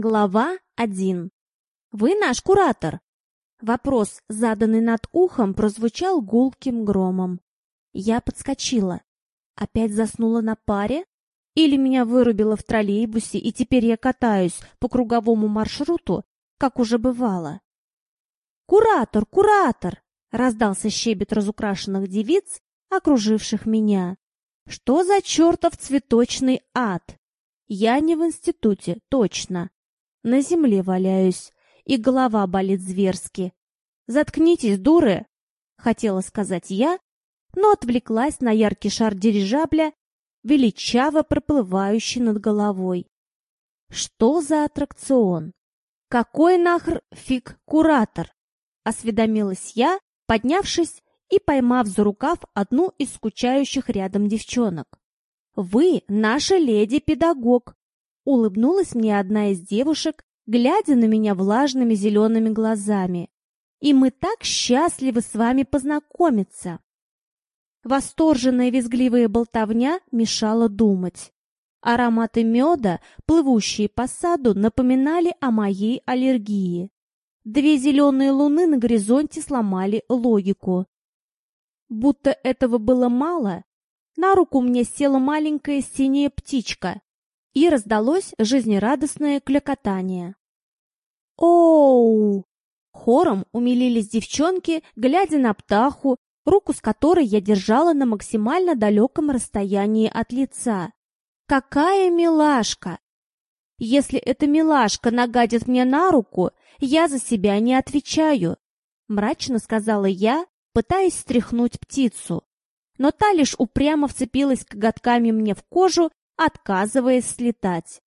Глава 1. «Вы наш куратор?» Вопрос, заданный над ухом, прозвучал гулким громом. Я подскочила. Опять заснула на паре? Или меня вырубило в троллейбусе, и теперь я катаюсь по круговому маршруту, как уже бывало? «Куратор! Куратор!» — раздался щебет разукрашенных девиц, окруживших меня. «Что за чертов цветочный ад?» Я не в институте, точно на земле валяюсь, и голова болит зверски. «Заткнитесь, дуры!» — хотела сказать я, но отвлеклась на яркий шар дирижабля, величаво проплывающий над головой. «Что за аттракцион? Какой нахр фиг куратор?» — осведомилась я, поднявшись и поймав за рукав одну из скучающих рядом девчонок. «Вы наша леди-педагог», Улыбнулась мне одна из девушек, глядя на меня влажными зелеными глазами. И мы так счастливы с вами познакомиться. Восторженная визгливая болтовня мешала думать. Ароматы меда, плывущие по саду, напоминали о моей аллергии. Две зеленые луны на горизонте сломали логику. Будто этого было мало, на руку мне села маленькая синяя птичка, и раздалось жизнерадостное клёкотание. «Оу!» Хором умилились девчонки, глядя на птаху, руку с которой я держала на максимально далеком расстоянии от лица. «Какая милашка!» «Если эта милашка нагадит мне на руку, я за себя не отвечаю», — мрачно сказала я, пытаясь стряхнуть птицу. Но та лишь упрямо вцепилась коготками мне в кожу отказываясь слетать.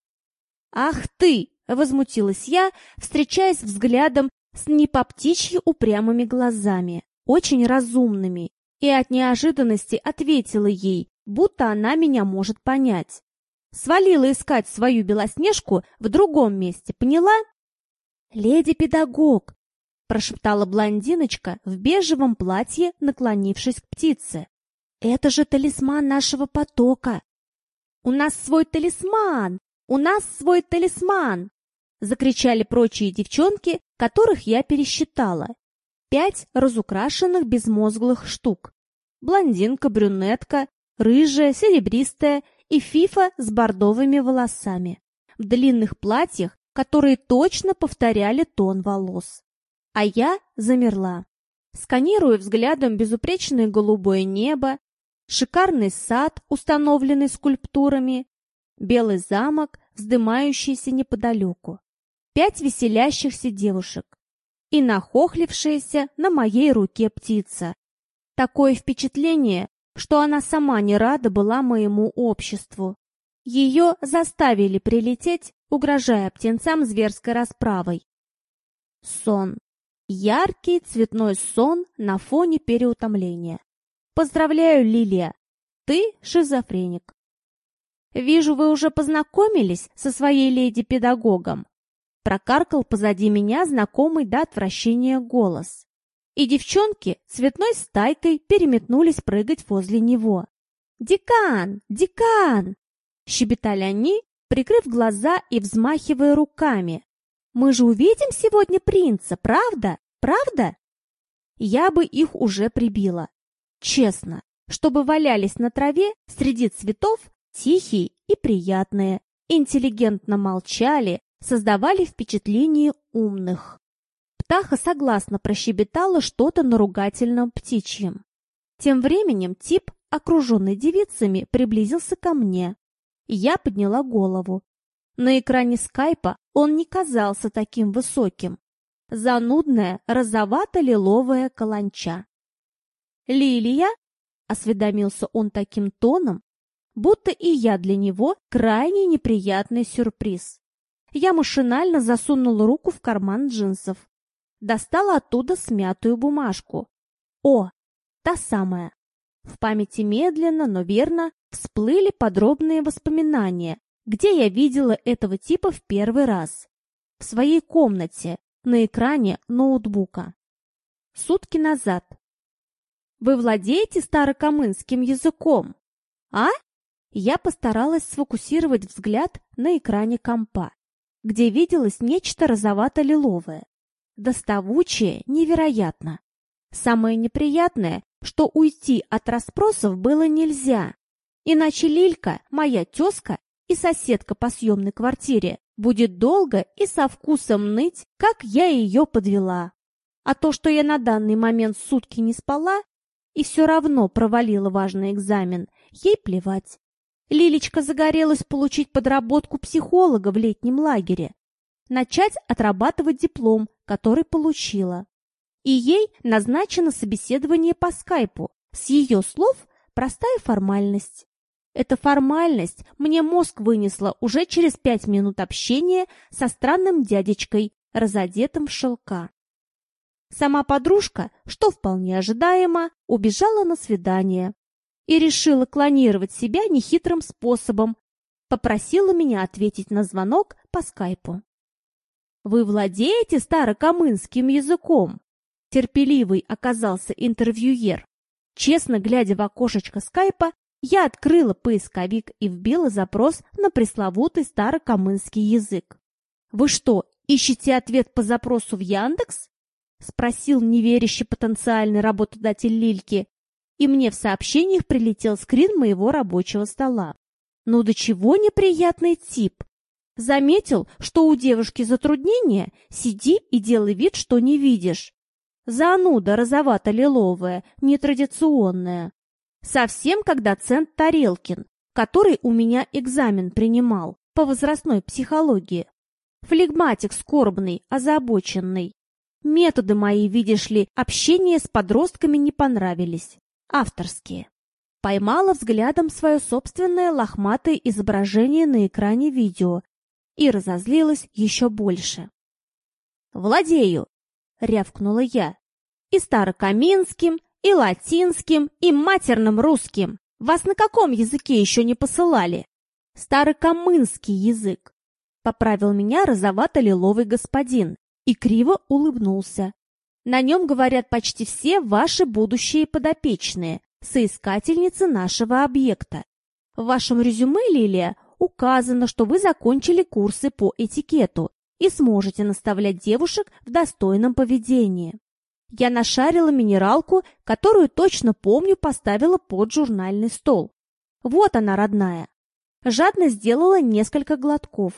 «Ах ты!» — возмутилась я, встречаясь взглядом с не упрямыми глазами, очень разумными, и от неожиданности ответила ей, будто она меня может понять. Свалила искать свою белоснежку в другом месте, поняла? «Леди-педагог!» — прошептала блондиночка в бежевом платье, наклонившись к птице. «Это же талисман нашего потока! «У нас свой талисман! У нас свой талисман!» Закричали прочие девчонки, которых я пересчитала. Пять разукрашенных безмозглых штук. Блондинка, брюнетка, рыжая, серебристая и фифа с бордовыми волосами. В длинных платьях, которые точно повторяли тон волос. А я замерла. Сканируя взглядом безупречное голубое небо, шикарный сад, установленный скульптурами, белый замок, вздымающийся неподалеку, пять веселящихся девушек и нахохлившаяся на моей руке птица. Такое впечатление, что она сама не рада была моему обществу. Ее заставили прилететь, угрожая птенцам зверской расправой. Сон. Яркий цветной сон на фоне переутомления. Поздравляю, Лилия, ты шизофреник. Вижу, вы уже познакомились со своей леди-педагогом. Прокаркал позади меня знакомый до отвращения голос. И девчонки цветной стайкой переметнулись прыгать возле него. «Декан! Декан!» Щебетали они, прикрыв глаза и взмахивая руками. «Мы же увидим сегодня принца, правда? Правда?» Я бы их уже прибила. Честно, чтобы валялись на траве среди цветов, тихие и приятные, интеллигентно молчали, создавали впечатление умных. Птаха согласно прощебетала что-то на ругательном птичьем. Тем временем тип, окруженный девицами, приблизился ко мне. Я подняла голову. На экране скайпа он не казался таким высоким. Занудная розовато-лиловая каланча. «Лилия?» — осведомился он таким тоном, будто и я для него крайне неприятный сюрприз. Я машинально засунула руку в карман джинсов. Достала оттуда смятую бумажку. О, та самая. В памяти медленно, но верно всплыли подробные воспоминания, где я видела этого типа в первый раз. В своей комнате, на экране ноутбука. Сутки назад, вы владеете старокамынским языком? А? Я постаралась сфокусировать взгляд на экране компа. где виделось нечто розовато-лиловое. Доставучее невероятно. Самое неприятное, что уйти от расспросов было нельзя. Иначе Лилька, моя тезка и соседка по съемной квартире, будет долго и со вкусом ныть, как я ее подвела. А то, что я на данный момент сутки не спала и все равно провалила важный экзамен, ей плевать. Лилечка загорелась получить подработку психолога в летнем лагере, начать отрабатывать диплом, который получила. И ей назначено собеседование по скайпу. С ее слов простая формальность. Эта формальность мне мозг вынесла уже через пять минут общения со странным дядечкой, разодетым в шелка. Сама подружка, что вполне ожидаемо, убежала на свидание и решила клонировать себя нехитрым способом, попросила меня ответить на звонок по скайпу. «Вы владеете старокамынским языком?» Терпеливый оказался интервьюер. Честно глядя в окошечко скайпа, я открыла поисковик и вбила запрос на пресловутый старокамынский язык. «Вы что, ищете ответ по запросу в Яндекс?» — спросил неверящий потенциальный работодатель Лильки, и мне в сообщениях прилетел скрин моего рабочего стола. Ну до чего неприятный тип. Заметил, что у девушки затруднение, сиди и делай вид, что не видишь. Зануда розовато-лиловая, нетрадиционная. Совсем как доцент Тарелкин, который у меня экзамен принимал по возрастной психологии. Флегматик скорбный, озабоченный. Методы мои, видишь ли, общения с подростками не понравились. Авторские. Поймала взглядом свое собственное лохматое изображение на экране видео и разозлилась еще больше. «Владею!» — рявкнула я. «И старокаминским, и латинским, и матерным русским. Вас на каком языке еще не посылали? Старокамынский язык. Поправил меня розовато-лиловый господин и криво улыбнулся. На нем говорят почти все ваши будущие подопечные, соискательницы нашего объекта. В вашем резюме, Лилия, указано, что вы закончили курсы по этикету и сможете наставлять девушек в достойном поведении. Я нашарила минералку, которую точно помню поставила под журнальный стол. Вот она, родная. Жадно сделала несколько глотков.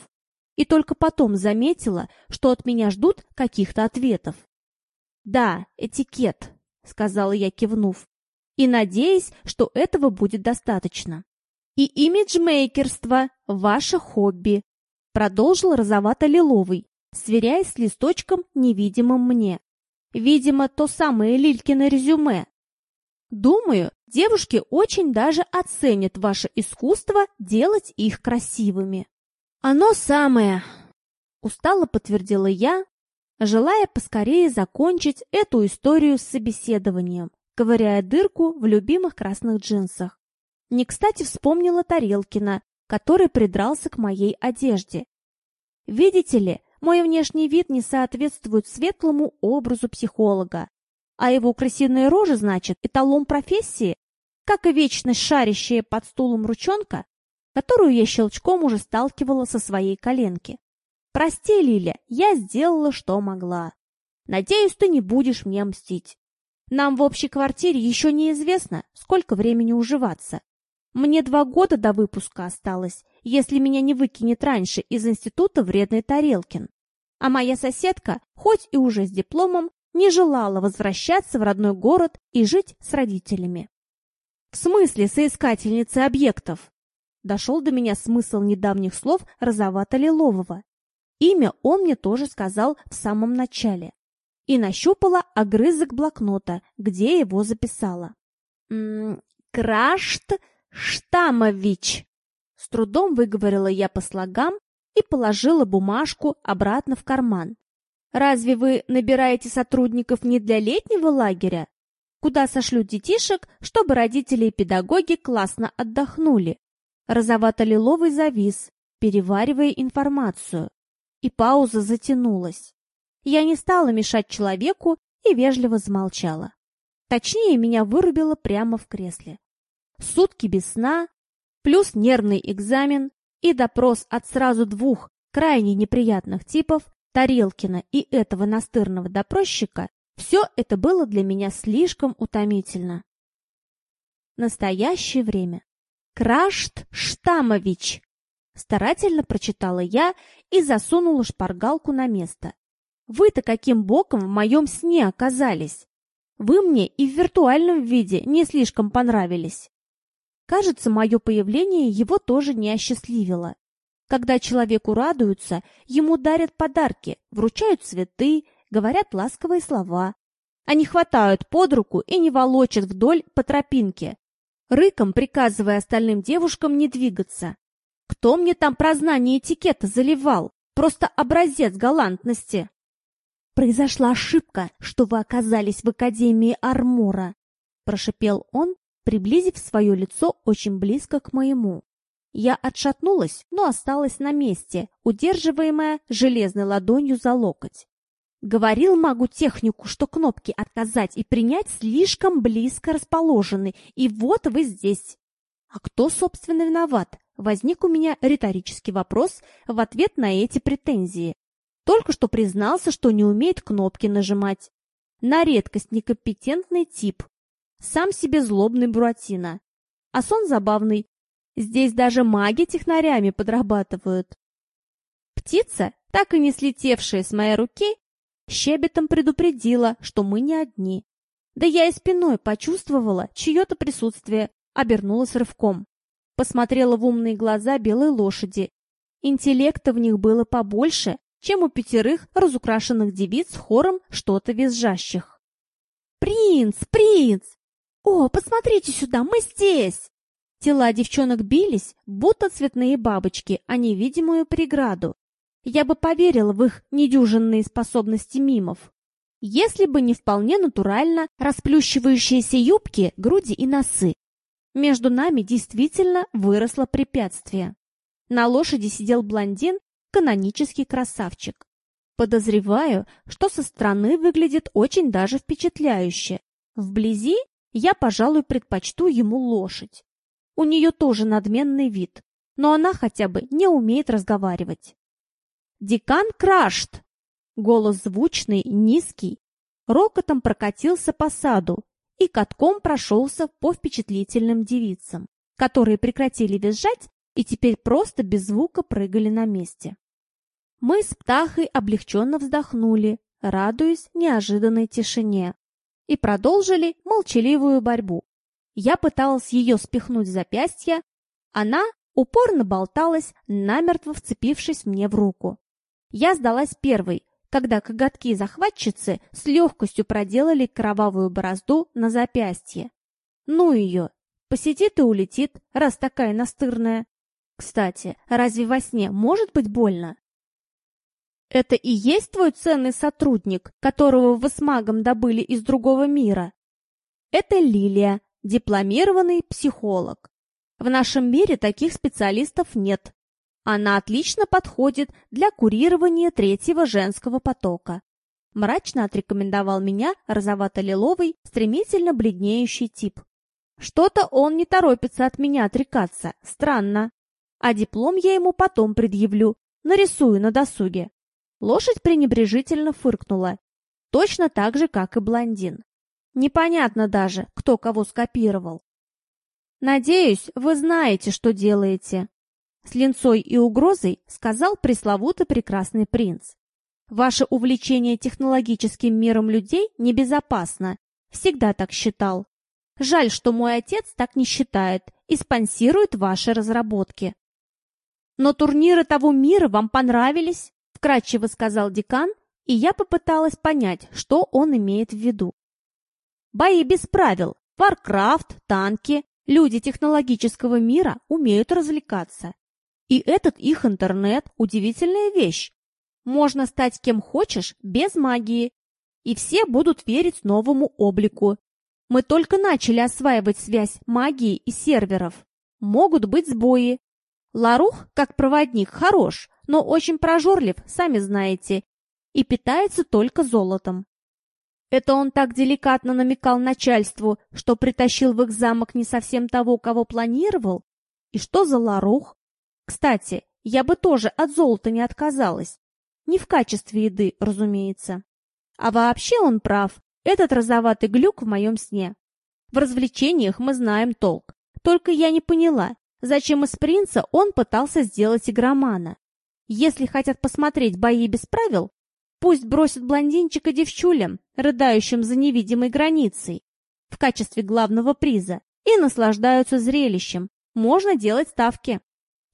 И только потом заметила, что от меня ждут каких-то ответов. «Да, этикет», — сказала я, кивнув, и надеясь, что этого будет достаточно. «И имиджмейкерство — ваше хобби», — продолжил розовато-лиловый, сверяясь с листочком, невидимым мне. Видимо, то самое Лилькино резюме. Думаю, девушки очень даже оценят ваше искусство делать их красивыми. Оно самое, устало подтвердила я, желая поскорее закончить эту историю с собеседованием, ковыряя дырку в любимых красных джинсах. Не кстати вспомнила Тарелкина, который придрался к моей одежде. Видите ли, мой внешний вид не соответствует светлому образу психолога, а его крысиная рожа, значит, эталон профессии, как и вечность шарящая под стулом ручонка, которую я щелчком уже сталкивала со своей коленки. Прости, Лиля, я сделала, что могла. Надеюсь, ты не будешь мне мстить. Нам в общей квартире еще неизвестно, сколько времени уживаться. Мне два года до выпуска осталось, если меня не выкинет раньше из института вредный Тарелкин а моя соседка, хоть и уже с дипломом, не желала возвращаться в родной город и жить с родителями. В смысле соискательницы объектов? Дошел до меня смысл недавних слов розовато-лилового. Имя он мне тоже сказал в самом начале. И нащупала огрызок блокнота, где его записала. «М -м, «Крашт Штамович!» С трудом выговорила я по слогам и положила бумажку обратно в карман. «Разве вы набираете сотрудников не для летнего лагеря, куда сошлют детишек, чтобы родители и педагоги классно отдохнули?» Розовато-лиловый завис, переваривая информацию, и пауза затянулась. Я не стала мешать человеку и вежливо замолчала. Точнее, меня вырубило прямо в кресле. Сутки без сна, плюс нервный экзамен, и допрос от сразу двух крайне неприятных типов, Тарелкина и этого настырного допросчика, все это было для меня слишком утомительно. Настоящее время. Крашт Штамович! Старательно прочитала я и засунула шпаргалку на место. Вы-то каким боком в моем сне оказались? Вы мне и в виртуальном виде не слишком понравились. Кажется, мое появление его тоже не осчастливило. Когда человеку радуются, ему дарят подарки, вручают цветы, говорят ласковые слова. Они хватают под руку и не волочат вдоль по тропинке, рыком приказывая остальным девушкам не двигаться. Кто мне там про знание этикета заливал? Просто образец галантности. Произошла ошибка, что вы оказались в Академии Армора, прошипел он, приблизив свое лицо очень близко к моему. Я отшатнулась, но осталась на месте, удерживаемая железной ладонью за локоть. Говорил магу технику, что кнопки «Отказать» и «Принять» слишком близко расположены, и вот вы здесь. А кто, собственно, виноват? Возник у меня риторический вопрос в ответ на эти претензии. Только что признался, что не умеет кнопки нажимать. На редкость некомпетентный тип. Сам себе злобный Буратино. А сон забавный, Здесь даже маги технарями подрабатывают. Птица, так и не слетевшая с моей руки, щебетом предупредила, что мы не одни. Да я и спиной почувствовала чье-то присутствие, обернулась рывком. Посмотрела в умные глаза белой лошади. Интеллекта в них было побольше, чем у пятерых разукрашенных девиц хором что-то визжащих. «Принц! Принц! О, посмотрите сюда, мы здесь!» Тела девчонок бились, будто цветные бабочки, а невидимую преграду. Я бы поверила в их недюжинные способности мимов. Если бы не вполне натурально расплющивающиеся юбки, груди и носы. Между нами действительно выросло препятствие. На лошади сидел блондин, канонический красавчик. Подозреваю, что со стороны выглядит очень даже впечатляюще. Вблизи я, пожалуй, предпочту ему лошадь. У нее тоже надменный вид, но она хотя бы не умеет разговаривать. «Декан Крашт!» Голос звучный, низкий, рокотом прокатился по саду и катком прошелся по впечатлительным девицам, которые прекратили визжать и теперь просто без звука прыгали на месте. Мы с Птахой облегченно вздохнули, радуясь неожиданной тишине, и продолжили молчаливую борьбу. Я пыталась ее спихнуть в запястье, она упорно болталась, намертво вцепившись мне в руку. Я сдалась первой, когда коготки захватчицы с легкостью проделали кровавую борозду на запястье. Ну ее, посидит и улетит, раз такая настырная. Кстати, разве во сне может быть больно? Это и есть твой ценный сотрудник, которого вы с магом добыли из другого мира? Это Лилия, дипломированный психолог. В нашем мире таких специалистов нет. Она отлично подходит для курирования третьего женского потока. Мрачно отрекомендовал меня розовато-лиловый, стремительно бледнеющий тип. Что-то он не торопится от меня отрекаться, странно. А диплом я ему потом предъявлю, нарисую на досуге. Лошадь пренебрежительно фыркнула, точно так же, как и блондин. Непонятно даже, кто кого скопировал. «Надеюсь, вы знаете, что делаете», — с линцой и угрозой сказал пресловутый прекрасный принц. «Ваше увлечение технологическим миром людей небезопасно. Всегда так считал. Жаль, что мой отец так не считает и спонсирует ваши разработки». «Но турниры того мира вам понравились?» — вкратчиво сказал декан, и я попыталась понять, что он имеет в виду. Бои без правил. Warcraft, танки. Люди технологического мира умеют развлекаться. И этот их интернет – удивительная вещь. Можно стать кем хочешь без магии. И все будут верить новому облику. Мы только начали осваивать связь магии и серверов. Могут быть сбои. Ларух, как проводник, хорош, но очень прожорлив, сами знаете, и питается только золотом. Это он так деликатно намекал начальству, что притащил в их замок не совсем того, кого планировал? И что за ларух? Кстати, Я бы тоже от золота не отказалась. Не в качестве еды, разумеется. А вообще он прав. Этот розоватый глюк в моем сне. В развлечениях мы знаем толк. Только я не поняла, зачем из принца он пытался сделать игромана. Если хотят посмотреть бои без правил, пусть бросят блондинчика девчулям, рыдающим за невидимой границей, в качестве главного приза, и наслаждаются зрелищем. Можно делать ставки.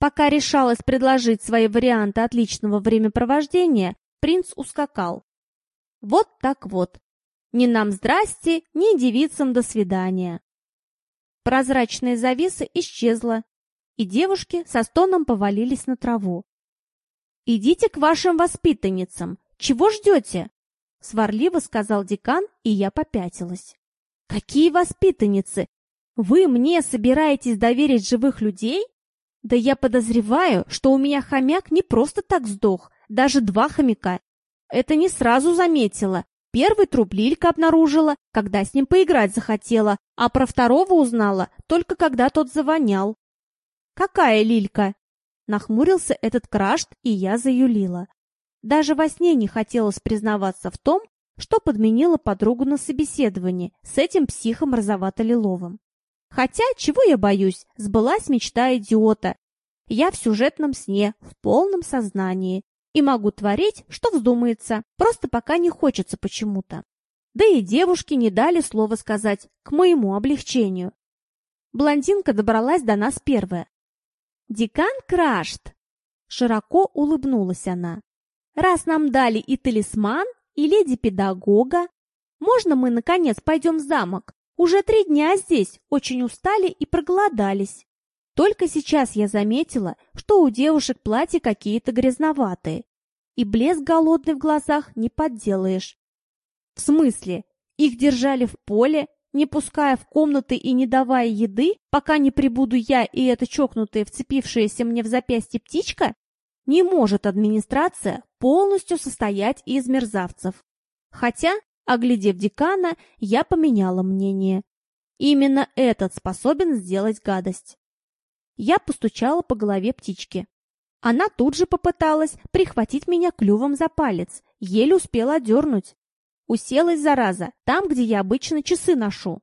Пока решалась предложить свои варианты отличного времяпровождения, принц ускакал. Вот так вот. Ни нам здрасте, ни девицам до свидания. Прозрачная завеса исчезла, и девушки со стоном повалились на траву. «Идите к вашим воспитанницам. Чего ждете?» Сварливо сказал декан, и я попятилась. «Какие воспитанницы? Вы мне собираетесь доверить живых людей? Да я подозреваю, что у меня хомяк не просто так сдох, даже два хомяка. Это не сразу заметила. Первый труп Лилька обнаружила, когда с ним поиграть захотела, а про второго узнала только когда тот завонял. «Какая Лилька?» Нахмурился этот крашт, и я заюлила. Даже во сне не хотелось признаваться в том, что подменила подругу на собеседовании с этим психом розовато-лиловым. Хотя, чего я боюсь, сбылась мечта идиота. Я в сюжетном сне, в полном сознании, и могу творить, что вздумается, просто пока не хочется почему-то. Да и девушки не дали слова сказать, к моему облегчению. Блондинка добралась до нас первая. «Декан Крашт!» Широко улыбнулась она. «Раз нам дали и талисман, и леди-педагога, можно мы, наконец, пойдем в замок? Уже три дня здесь, очень устали и проголодались. Только сейчас я заметила, что у девушек платья какие-то грязноватые, и блеск голодный в глазах не подделаешь. В смысле, их держали в поле, не пуская в комнаты и не давая еды, пока не прибуду я и эта чокнутая, вцепившаяся мне в запястье птичка? Не может администрация полностью состоять из мерзавцев. Хотя, оглядев декана, я поменяла мнение. Именно этот способен сделать гадость. Я постучала по голове птички. Она тут же попыталась прихватить меня клювом за палец, еле успела дернуть. Уселась, зараза, там, где я обычно часы ношу.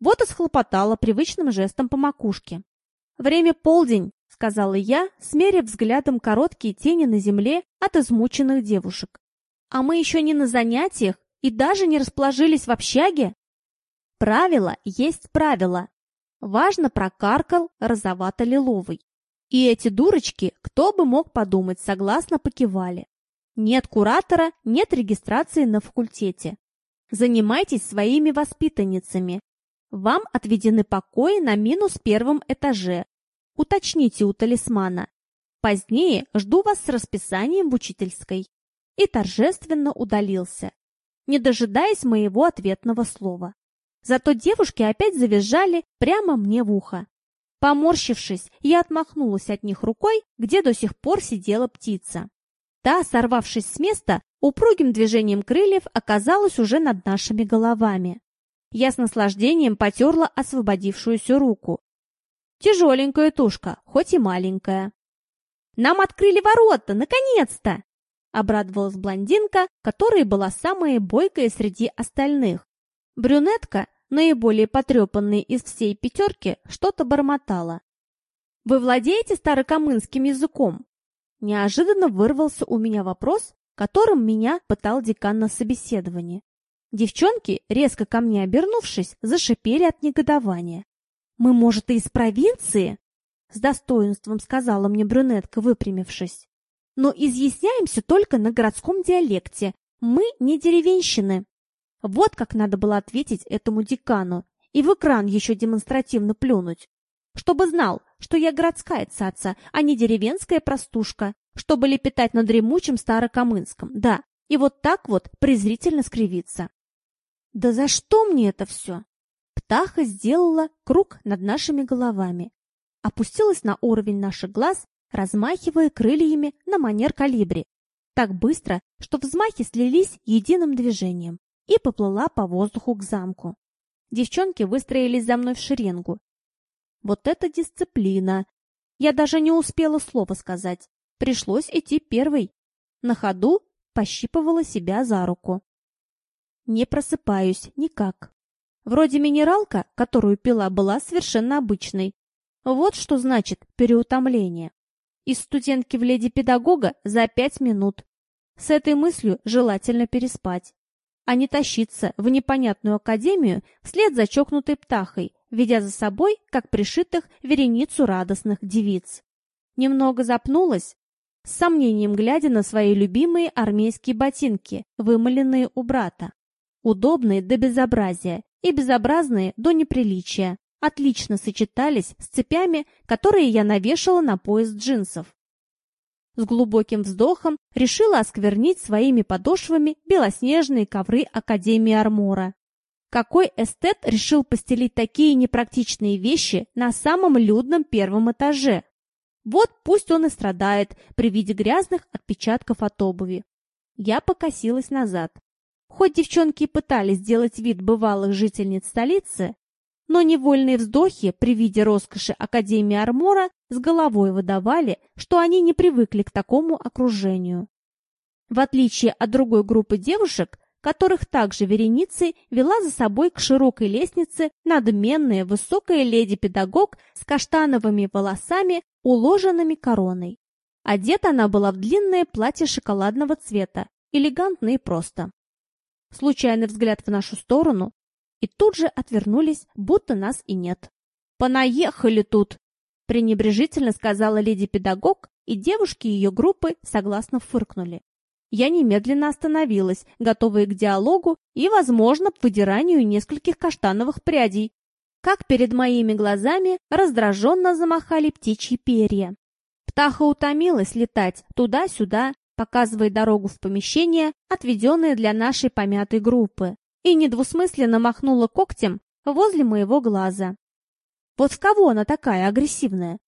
Вот и схлопотала привычным жестом по макушке. «Время полдень», — сказала я, смерив взглядом короткие тени на земле от измученных девушек. «А мы еще не на занятиях и даже не расположились в общаге?» «Правило есть правило», — важно прокаркал розовато-лиловый. И эти дурочки, кто бы мог подумать, согласно покивали. Нет куратора, нет регистрации на факультете. Занимайтесь своими воспитанницами. Вам отведены покои на минус первом этаже. Уточните у талисмана. Позднее жду вас с расписанием в учительской. И торжественно удалился, не дожидаясь моего ответного слова. Зато девушки опять завизжали прямо мне в ухо. Поморщившись, я отмахнулась от них рукой, где до сих пор сидела птица. Та, сорвавшись с места, упругим движением крыльев оказалась уже над нашими головами. Я с наслаждением потерла освободившуюся руку. Тяжеленькая тушка, хоть и маленькая. «Нам открыли ворота, наконец-то!» Обрадовалась блондинка, которая была самая бойкая среди остальных. Брюнетка, наиболее потрепанная из всей пятерки, что-то бормотала. «Вы владеете старокамынским языком?» Неожиданно вырвался у меня вопрос, которым меня пытал декан на собеседовании. Девчонки, резко ко мне обернувшись, зашипели от негодования. «Мы, может, и из провинции?» С достоинством сказала мне брюнетка, выпрямившись. «Но изъясняемся только на городском диалекте. Мы не деревенщины». Вот как надо было ответить этому декану и в экран еще демонстративно плюнуть. Чтобы знал, что я городская цаца, а не деревенская простушка, чтобы лепетать на дремучем старокамынском, да, и вот так вот презрительно скривиться. Да за что мне это все? Птаха сделала круг над нашими головами, опустилась на уровень наших глаз, размахивая крыльями на манер калибри, так быстро, что взмахи слились единым движением, и поплыла по воздуху к замку. Девчонки выстроились за мной в шеренгу, вот это дисциплина! Я даже не успела слова сказать. Пришлось идти первой. На ходу пощипывала себя за руку. Не просыпаюсь никак. Вроде минералка, которую пила, была совершенно обычной. Вот что значит переутомление. Из студентки в леди-педагога за пять минут. С этой мыслью желательно переспать, а не тащиться в непонятную академию вслед за чокнутой птахой, ведя за собой, как пришитых, вереницу радостных девиц. Немного запнулась, с сомнением глядя на свои любимые армейские ботинки, вымыленные у брата. Удобные до безобразия и безобразные до неприличия, отлично сочетались с цепями, которые я навешала на пояс джинсов. С глубоким вздохом решила осквернить своими подошвами белоснежные ковры Академии Армора. Какой эстет решил постелить такие непрактичные вещи на самом людном первом этаже? Вот пусть он и страдает при виде грязных отпечатков от обуви. Я покосилась назад. Хоть девчонки и пытались сделать вид бывалых жительниц столицы, но невольные вздохи при виде роскоши Академии Армора с головой выдавали, что они не привыкли к такому окружению. В отличие от другой группы девушек, которых также вереницей вела за собой к широкой лестнице надменная высокая леди-педагог с каштановыми волосами, уложенными короной. Одета она была в длинное платье шоколадного цвета, элегантно и просто. Случайный взгляд в нашу сторону, и тут же отвернулись, будто нас и нет. «Понаехали тут!» – пренебрежительно сказала леди-педагог, и девушки ее группы согласно фыркнули. Я немедленно остановилась, готовая к диалогу и, возможно, к выдиранию нескольких каштановых прядей. Как перед моими глазами раздраженно замахали птичьи перья. Птаха утомилась летать туда-сюда, показывая дорогу в помещение, отведенное для нашей помятой группы, и недвусмысленно махнула когтем возле моего глаза. Вот в кого она такая агрессивная?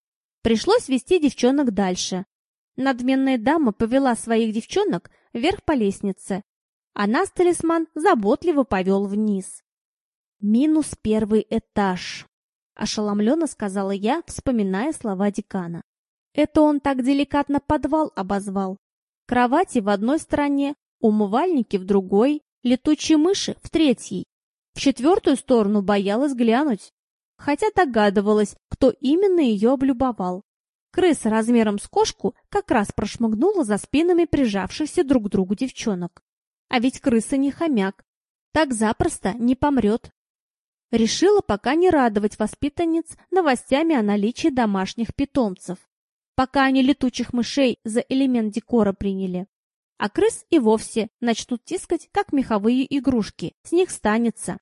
Пришлось вести девчонок дальше, Надменная дама повела своих девчонок вверх по лестнице, а нас талисман заботливо повел вниз. «Минус первый этаж», — ошеломленно сказала я, вспоминая слова декана. Это он так деликатно подвал обозвал. Кровати в одной стороне, умывальники в другой, летучие мыши в третьей. В четвертую сторону боялась глянуть, хотя догадывалась, кто именно ее облюбовал. Крыса размером с кошку как раз прошмыгнула за спинами прижавшихся друг к другу девчонок. А ведь крыса не хомяк. Так запросто не помрет. Решила пока не радовать воспитанниц новостями о наличии домашних питомцев. Пока они летучих мышей за элемент декора приняли. А крыс и вовсе начнут тискать, как меховые игрушки. С них станется.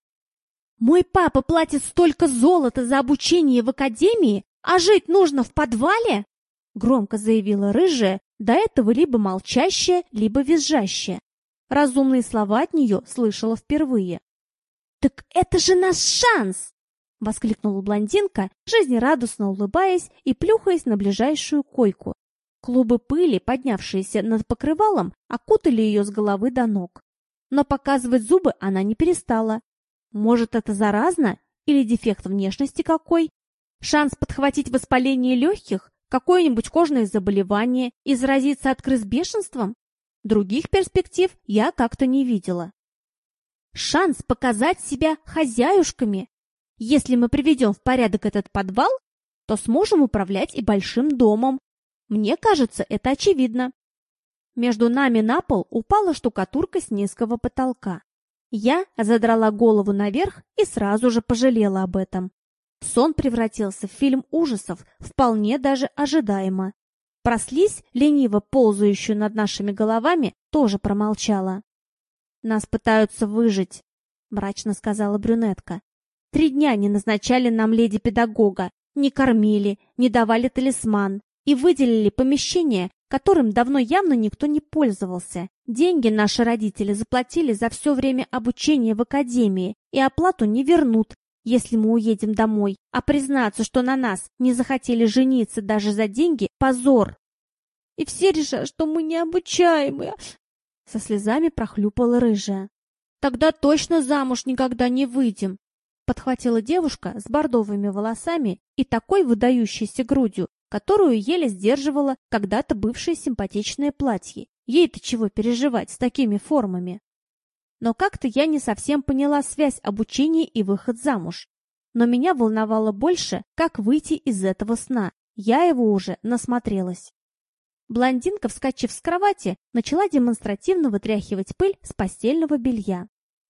«Мой папа платит столько золота за обучение в академии, «А жить нужно в подвале?» — громко заявила рыжая, до этого либо молчащая, либо визжащая. Разумные слова от нее слышала впервые. «Так это же наш шанс!» — воскликнула блондинка, жизнерадостно улыбаясь и плюхаясь на ближайшую койку. Клубы пыли, поднявшиеся над покрывалом, окутали ее с головы до ног. Но показывать зубы она не перестала. Может, это заразно? Или дефект внешности какой? Шанс подхватить воспаление легких, какое-нибудь кожное заболевание и заразиться от крыс бешенством? Других перспектив я как-то не видела. Шанс показать себя хозяюшками. Если мы приведем в порядок этот подвал, то сможем управлять и большим домом. Мне кажется, это очевидно. Между нами на пол упала штукатурка с низкого потолка. Я задрала голову наверх и сразу же пожалела об этом. Сон превратился в фильм ужасов, вполне даже ожидаемо. Прослись, лениво ползающую над нашими головами, тоже промолчала. «Нас пытаются выжить», — мрачно сказала брюнетка. «Три дня не назначали нам леди-педагога, не кормили, не давали талисман и выделили помещение, которым давно явно никто не пользовался. Деньги наши родители заплатили за все время обучения в академии и оплату не вернут, если мы уедем домой, а признаться, что на нас не захотели жениться даже за деньги – позор. И все решат, что мы необучаемые. Со слезами прохлюпала рыжая. Тогда точно замуж никогда не выйдем. Подхватила девушка с бордовыми волосами и такой выдающейся грудью, которую еле сдерживала когда-то бывшее симпатичное платье. Ей-то чего переживать с такими формами? Но как-то я не совсем поняла связь обучения и выход замуж. Но меня волновало больше, как выйти из этого сна. Я его уже насмотрелась. Блондинка, вскочив с кровати, начала демонстративно вытряхивать пыль с постельного белья.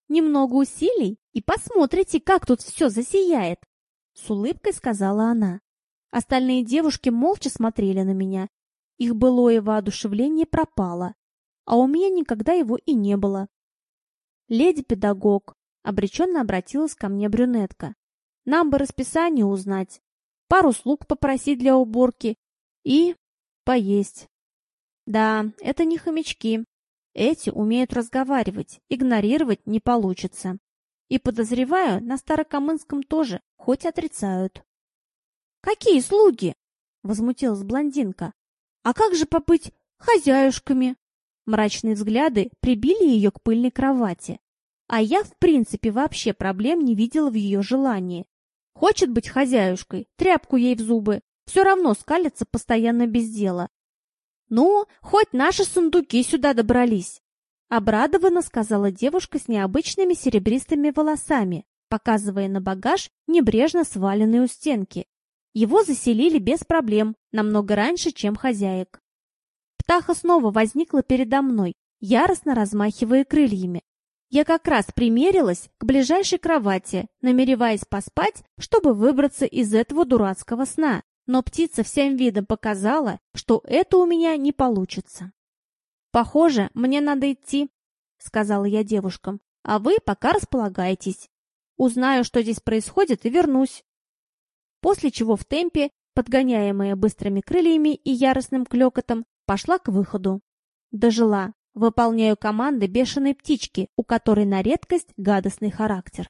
«Немного усилий, и посмотрите, как тут все засияет!» С улыбкой сказала она. Остальные девушки молча смотрели на меня. Их былое воодушевление пропало, а у меня никогда его и не было. «Леди-педагог», — обреченно обратилась ко мне брюнетка. «Нам бы расписание узнать, пару слуг попросить для уборки и поесть». Да, это не хомячки. Эти умеют разговаривать, игнорировать не получится. И подозреваю, на Старокамынском тоже, хоть отрицают. «Какие слуги?» — возмутилась блондинка. «А как же побыть хозяюшками?» Мрачные взгляды прибили ее к пыльной кровати. А я, в принципе, вообще проблем не видела в ее желании. Хочет быть хозяюшкой, тряпку ей в зубы, все равно скалится постоянно без дела. «Ну, хоть наши сундуки сюда добрались!» Обрадованно сказала девушка с необычными серебристыми волосами, показывая на багаж, небрежно сваленный у стенки. Его заселили без проблем, намного раньше, чем хозяек. Птаха снова возникла передо мной, яростно размахивая крыльями. Я как раз примерилась к ближайшей кровати, намереваясь поспать, чтобы выбраться из этого дурацкого сна. Но птица всем видом показала, что это у меня не получится. «Похоже, мне надо идти», — сказала я девушкам, «а вы пока располагайтесь. Узнаю, что здесь происходит, и вернусь». После чего в темпе, подгоняемая быстрыми крыльями и яростным клёкотом, пошла к выходу. Дожила, выполняю команды бешеной птички, у которой на редкость гадостный характер.